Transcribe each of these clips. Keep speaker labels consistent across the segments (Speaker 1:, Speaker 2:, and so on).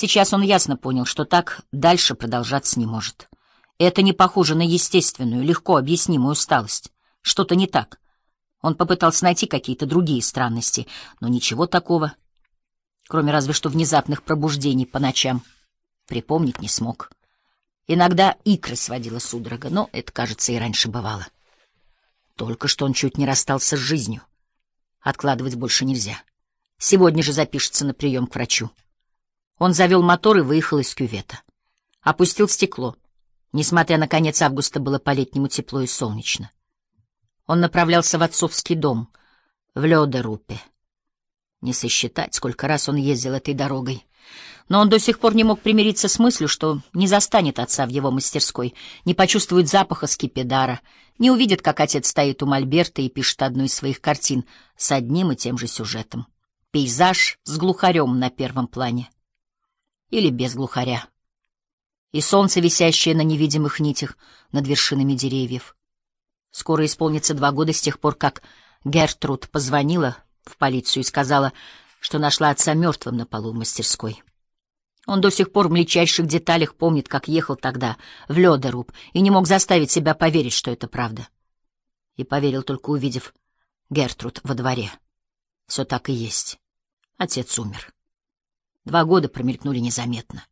Speaker 1: Сейчас он ясно понял, что так дальше продолжаться не может. Это не похоже на естественную, легко объяснимую усталость. Что-то не так. Он попытался найти какие-то другие странности, но ничего такого, кроме разве что внезапных пробуждений по ночам, припомнить не смог. Иногда икры сводила судорога, но это, кажется, и раньше бывало. Только что он чуть не расстался с жизнью. Откладывать больше нельзя. Сегодня же запишется на прием к врачу. Он завел мотор и выехал из кювета. Опустил стекло. Несмотря на конец августа, было по-летнему тепло и солнечно. Он направлялся в отцовский дом, в Лёдерупе. Не сосчитать, сколько раз он ездил этой дорогой. Но он до сих пор не мог примириться с мыслью, что не застанет отца в его мастерской, не почувствует запаха скипидара, не увидит, как отец стоит у мольберта и пишет одну из своих картин с одним и тем же сюжетом. Пейзаж с глухарем на первом плане или без глухаря. И солнце, висящее на невидимых нитях над вершинами деревьев. Скоро исполнится два года с тех пор, как Гертруд позвонила в полицию и сказала, что нашла отца мертвым на полу в мастерской. Он до сих пор в мельчайших деталях помнит, как ехал тогда в Лёдеруб и не мог заставить себя поверить, что это правда. И поверил только увидев Гертруд во дворе. Все так и есть. Отец умер. Два года промелькнули незаметно.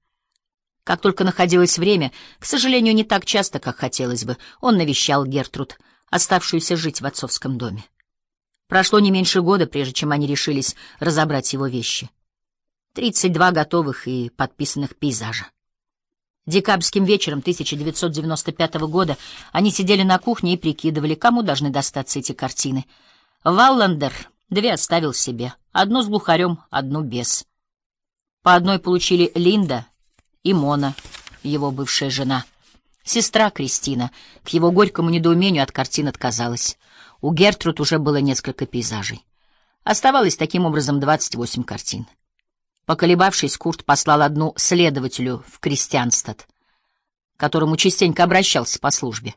Speaker 1: Как только находилось время, к сожалению, не так часто, как хотелось бы, он навещал Гертруд, оставшуюся жить в отцовском доме. Прошло не меньше года, прежде чем они решились разобрать его вещи. Тридцать два готовых и подписанных пейзажа. Декабрьским вечером 1995 года они сидели на кухне и прикидывали, кому должны достаться эти картины. Валландер две оставил себе, одну с глухарем, одну без. По одной получили Линда и Мона, его бывшая жена. Сестра Кристина, к его горькому недоумению от картин отказалась. У Гертруд уже было несколько пейзажей. Оставалось таким образом 28 картин. Поколебавшись, Курт послал одну следователю в Кристианстад, которому частенько обращался по службе.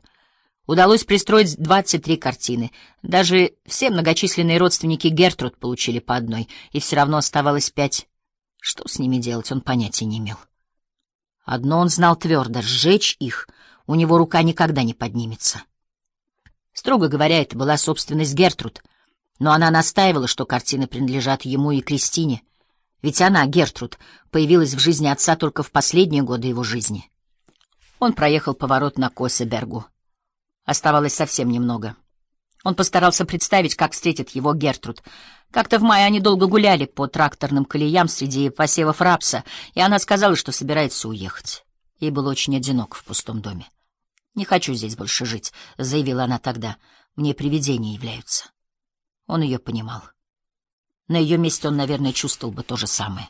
Speaker 1: Удалось пристроить 23 картины. Даже все многочисленные родственники Гертруд получили по одной, и все равно оставалось пять что с ними делать, он понятия не имел. Одно он знал твердо — сжечь их у него рука никогда не поднимется. Строго говоря, это была собственность Гертруд, но она настаивала, что картины принадлежат ему и Кристине, ведь она, Гертруд, появилась в жизни отца только в последние годы его жизни. Он проехал поворот на Косебергу. Оставалось совсем немного. Он постарался представить, как встретит его Гертруд — как-то в мае они долго гуляли по тракторным колеям среди посевов рапса, и она сказала, что собирается уехать. Ей было очень одиноко в пустом доме. «Не хочу здесь больше жить», — заявила она тогда. «Мне привидения являются». Он ее понимал. На ее месте он, наверное, чувствовал бы то же самое.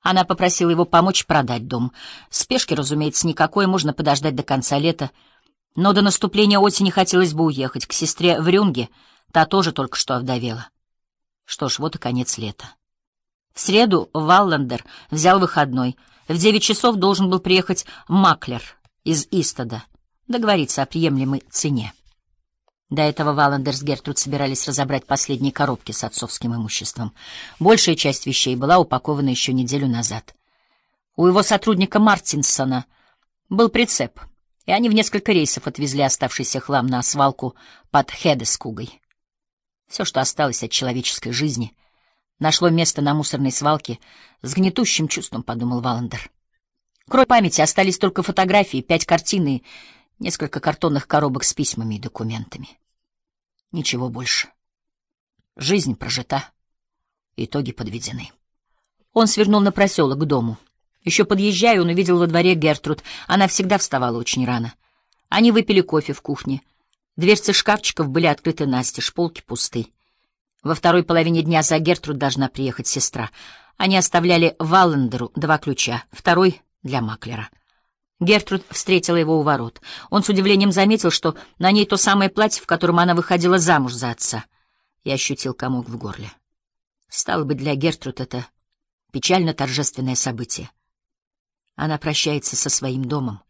Speaker 1: Она попросила его помочь продать дом. Спешки, разумеется, никакой, можно подождать до конца лета. Но до наступления осени хотелось бы уехать к сестре в Рюнге, та тоже только что овдовела. Что ж, вот и конец лета. В среду Валлендер взял выходной. В девять часов должен был приехать Маклер из Истода, договориться о приемлемой цене. До этого Валлендер с Гертруд собирались разобрать последние коробки с отцовским имуществом. Большая часть вещей была упакована еще неделю назад. У его сотрудника Мартинсона был прицеп, и они в несколько рейсов отвезли оставшийся хлам на свалку под Хедескугой. Все, что осталось от человеческой жизни, нашло место на мусорной свалке с гнетущим чувством, подумал Валандер. Кроме памяти остались только фотографии, пять картин и несколько картонных коробок с письмами и документами. Ничего больше. Жизнь прожита, итоги подведены. Он свернул на проселок к дому. Еще подъезжая, он увидел во дворе Гертруд. Она всегда вставала очень рано. Они выпили кофе в кухне — Дверцы шкафчиков были открыты настежь, полки пусты. Во второй половине дня за Гертруд должна приехать сестра. Они оставляли Валлендеру два ключа, второй — для Маклера. Гертруд встретила его у ворот. Он с удивлением заметил, что на ней то самое платье, в котором она выходила замуж за отца, и ощутил комок в горле. Стало бы для Гертруд это печально торжественное событие. Она прощается со своим домом.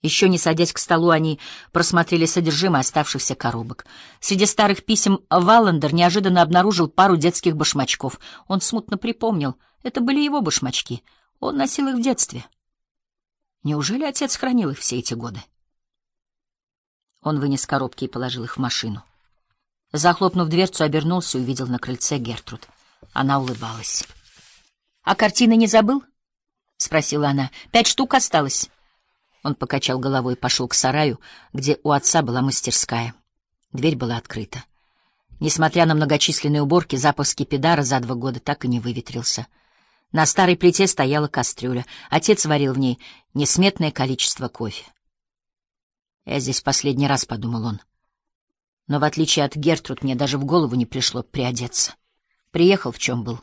Speaker 1: Еще не садясь к столу, они просмотрели содержимое оставшихся коробок. Среди старых писем Валлендер неожиданно обнаружил пару детских башмачков. Он смутно припомнил, это были его башмачки. Он носил их в детстве. Неужели отец хранил их все эти годы? Он вынес коробки и положил их в машину. Захлопнув дверцу, обернулся и увидел на крыльце Гертруд. Она улыбалась. — А картины не забыл? — спросила она. — Пять штук осталось. Он покачал головой и пошел к сараю, где у отца была мастерская. Дверь была открыта. Несмотря на многочисленные уборки, запах скипидара за два года так и не выветрился. На старой плите стояла кастрюля. Отец варил в ней несметное количество кофе. «Я здесь последний раз», — подумал он. Но в отличие от Гертруд, мне даже в голову не пришло приодеться. Приехал в чем был.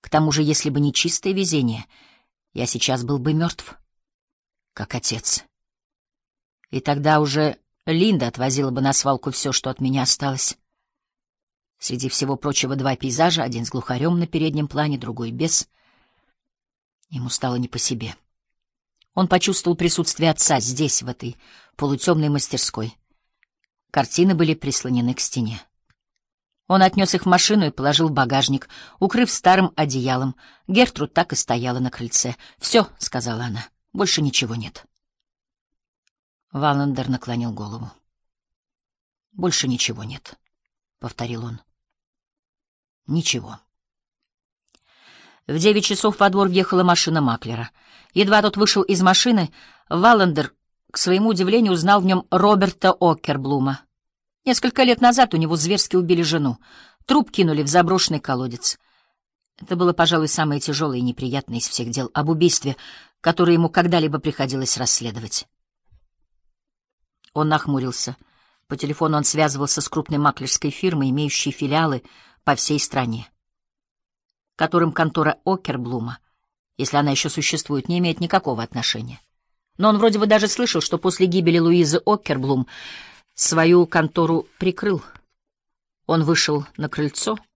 Speaker 1: К тому же, если бы не чистое везение, я сейчас был бы мертв, как отец. И тогда уже Линда отвозила бы на свалку все, что от меня осталось. Среди всего прочего два пейзажа, один с глухарем на переднем плане, другой без. Ему стало не по себе. Он почувствовал присутствие отца здесь, в этой полутемной мастерской. Картины были прислонены к стене. Он отнес их в машину и положил в багажник, укрыв старым одеялом. Гертруд так и стояла на крыльце. «Все», — сказала она, — «больше ничего нет». Валандер наклонил голову. «Больше ничего нет», — повторил он. «Ничего». В девять часов во двор въехала машина Маклера. Едва тот вышел из машины, Валандер, к своему удивлению, узнал в нем Роберта Окерблума. Несколько лет назад у него зверски убили жену. Труп кинули в заброшенный колодец. Это было, пожалуй, самое тяжелое и неприятное из всех дел об убийстве, которое ему когда-либо приходилось расследовать. Он нахмурился. По телефону он связывался с крупной маклерской фирмой, имеющей филиалы по всей стране которым контора Окерблума, если она еще существует, не имеет никакого отношения. Но он вроде бы даже слышал, что после гибели Луизы Окерблум свою контору прикрыл. Он вышел на крыльцо —